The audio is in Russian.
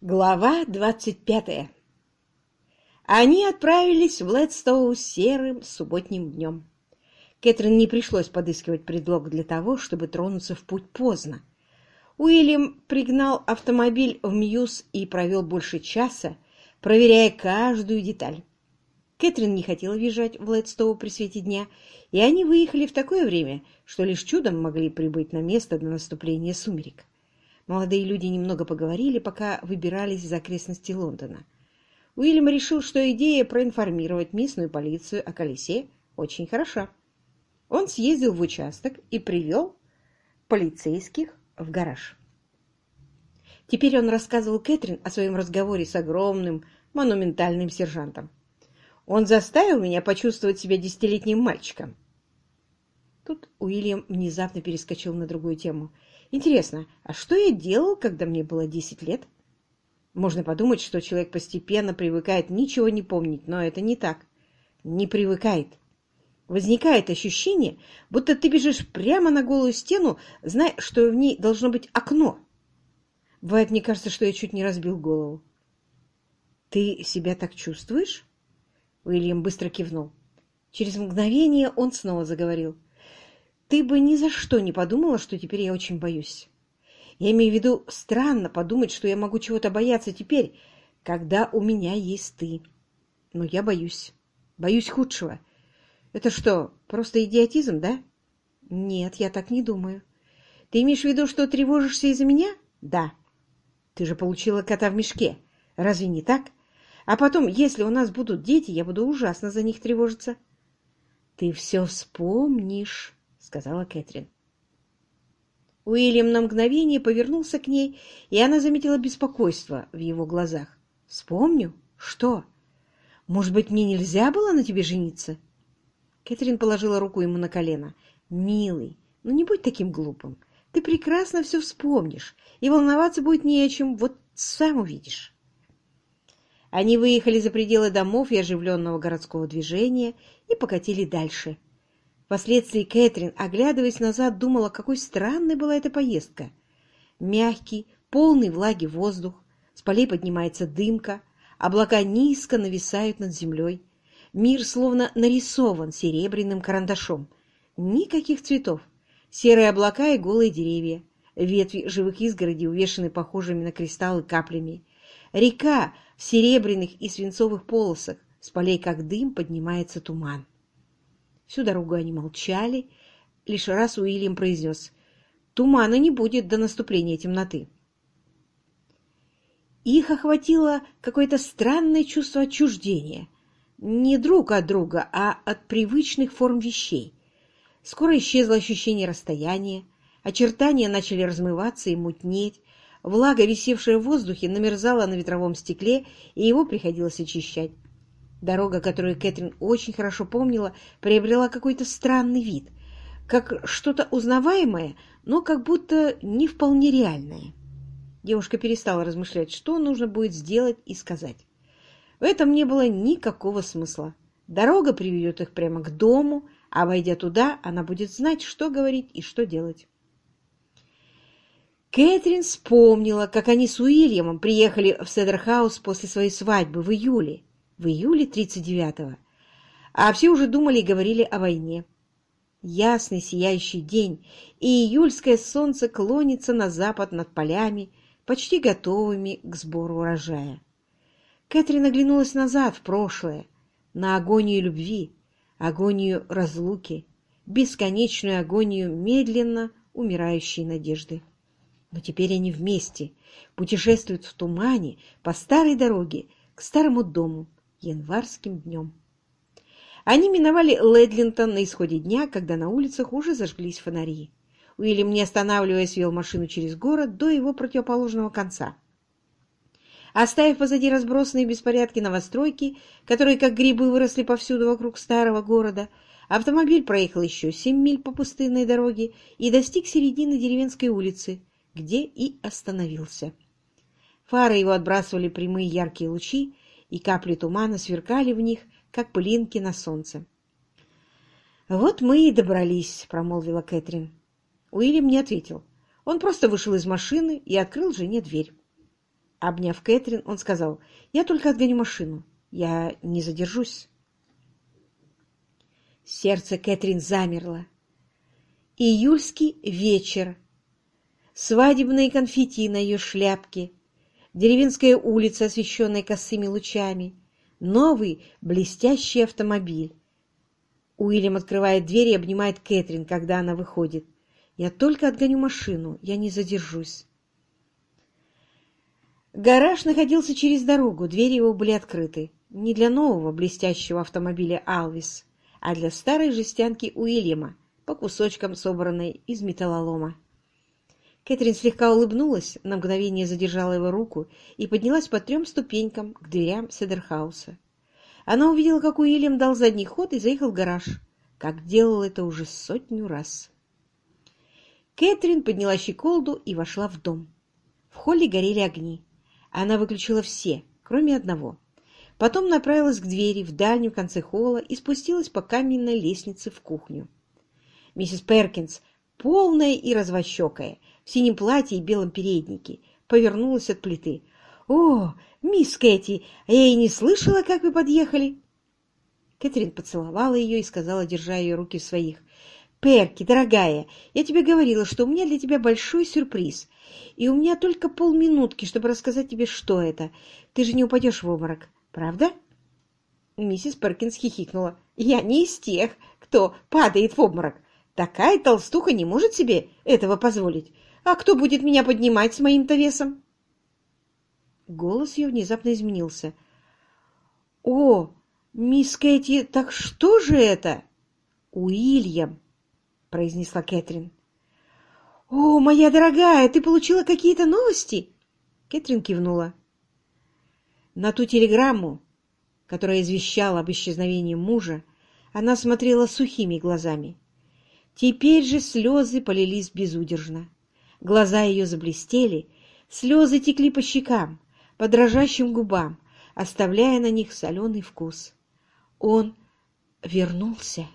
Глава двадцать пятая. Они отправились в Ледстоу серым субботним днем. Кэтрин не пришлось подыскивать предлог для того, чтобы тронуться в путь поздно. Уильям пригнал автомобиль в Мьюз и провел больше часа, проверяя каждую деталь. Кэтрин не хотела въезжать в Ледстоу при свете дня, и они выехали в такое время, что лишь чудом могли прибыть на место до наступления сумерек. Молодые люди немного поговорили, пока выбирались из окрестностей Лондона. Уильям решил, что идея проинформировать местную полицию о колесе очень хороша. Он съездил в участок и привел полицейских в гараж. Теперь он рассказывал Кэтрин о своем разговоре с огромным монументальным сержантом. Он заставил меня почувствовать себя десятилетним мальчиком. Тут Уильям внезапно перескочил на другую тему – Интересно, а что я делал, когда мне было десять лет? Можно подумать, что человек постепенно привыкает ничего не помнить, но это не так. Не привыкает. Возникает ощущение, будто ты бежишь прямо на голую стену, зная, что в ней должно быть окно. Бывает, мне кажется, что я чуть не разбил голову. «Ты себя так чувствуешь?» Уильям быстро кивнул. Через мгновение он снова заговорил. Ты бы ни за что не подумала, что теперь я очень боюсь. Я имею в виду, странно подумать, что я могу чего-то бояться теперь, когда у меня есть ты. Но я боюсь. Боюсь худшего. Это что, просто идиотизм, да? Нет, я так не думаю. Ты имеешь в виду, что тревожишься из-за меня? Да. Ты же получила кота в мешке. Разве не так? А потом, если у нас будут дети, я буду ужасно за них тревожиться. Ты все вспомнишь сказала Кэтрин. Уильям на мгновение повернулся к ней, и она заметила беспокойство в его глазах. «Вспомню? Что? Может быть, мне нельзя было на тебе жениться?» Кэтрин положила руку ему на колено. «Милый, ну не будь таким глупым. Ты прекрасно все вспомнишь, и волноваться будет не о чем, вот сам увидишь». Они выехали за пределы домов и оживленного городского движения и покатили дальше – Впоследствии Кэтрин, оглядываясь назад, думала, какой странной была эта поездка. Мягкий, полный влаги воздух, с полей поднимается дымка, облака низко нависают над землей. Мир словно нарисован серебряным карандашом. Никаких цветов. Серые облака и голые деревья. Ветви живых изгородей увешаны похожими на кристаллы каплями. Река в серебряных и свинцовых полосах. С полей, как дым, поднимается туман. Всю дорогу они молчали. Лишь раз Уильям произнес «Тумана не будет до наступления темноты». Их охватило какое-то странное чувство отчуждения. Не друг от друга, а от привычных форм вещей. Скоро исчезло ощущение расстояния, очертания начали размываться и мутнеть, влага, висевшая в воздухе, намерзала на ветровом стекле, и его приходилось очищать. Дорога, которую Кэтрин очень хорошо помнила, приобрела какой-то странный вид, как что-то узнаваемое, но как будто не вполне реальное. Девушка перестала размышлять, что нужно будет сделать и сказать. В этом не было никакого смысла. Дорога приведет их прямо к дому, а войдя туда, она будет знать, что говорить и что делать. Кэтрин вспомнила, как они с Уильямом приехали в Седерхаус после своей свадьбы в июле, в июле 39-го, а все уже думали и говорили о войне. Ясный сияющий день, и июльское солнце клонится на запад над полями, почти готовыми к сбору урожая. Кэтрин оглянулась назад, в прошлое, на агонию любви, агонию разлуки, бесконечную агонию медленно умирающей надежды. Но теперь они вместе, путешествуют в тумане по старой дороге к старому дому, январским днем. Они миновали Ледлинтон на исходе дня, когда на улицах уже зажглись фонари. Уильям, не останавливаясь, вел машину через город до его противоположного конца. Оставив позади разбросанные беспорядки новостройки, которые как грибы выросли повсюду вокруг старого города, автомобиль проехал еще семь миль по пустынной дороге и достиг середины деревенской улицы, где и остановился. Фары его отбрасывали прямые яркие лучи, и капли тумана сверкали в них, как пылинки на солнце. «Вот мы и добрались», — промолвила Кэтрин. Уильям не ответил. Он просто вышел из машины и открыл жене дверь. Обняв Кэтрин, он сказал, «Я только отгоню машину. Я не задержусь». Сердце Кэтрин замерло. Июльский вечер. Свадебные конфетти на ее шляпке. Деревенская улица, освещенная косыми лучами. Новый блестящий автомобиль. Уильям открывает дверь и обнимает Кэтрин, когда она выходит. «Я только отгоню машину, я не задержусь». Гараж находился через дорогу, двери его были открыты. Не для нового блестящего автомобиля «Алвис», а для старой жестянки Уильяма, по кусочкам собранной из металлолома. Кэтрин слегка улыбнулась, на мгновение задержала его руку и поднялась по трем ступенькам к дверям Седерхауса. Она увидела, как Уильям дал задний ход и заехал в гараж, как делал это уже сотню раз. Кэтрин подняла щеколду и вошла в дом. В холле горели огни. Она выключила все, кроме одного. Потом направилась к двери в дальнем конце холла и спустилась по каменной лестнице в кухню. Миссис Перкинс, полная и развощекая, в синем платье и белом переднике, повернулась от плиты. «О, мисс Кэти, а я и не слышала, как вы подъехали!» Кэтрин поцеловала ее и сказала, держа ее руки в своих. «Перки, дорогая, я тебе говорила, что у меня для тебя большой сюрприз, и у меня только полминутки, чтобы рассказать тебе, что это. Ты же не упадешь в обморок, правда?» Миссис Перкинс хихикнула. «Я не из тех, кто падает в обморок. Такая толстуха не может себе этого позволить. А кто будет меня поднимать с моим-то весом?» Голос ее внезапно изменился. «О, мисс Кэти, так что же это?» «Уильям», — произнесла Кэтрин. «О, моя дорогая, ты получила какие-то новости?» Кэтрин кивнула. На ту телеграмму, которая извещала об исчезновении мужа, она смотрела сухими глазами. Теперь же слезы полились безудержно. Глаза ее заблестели, слезы текли по щекам, по дрожащим губам, оставляя на них соленый вкус. Он вернулся.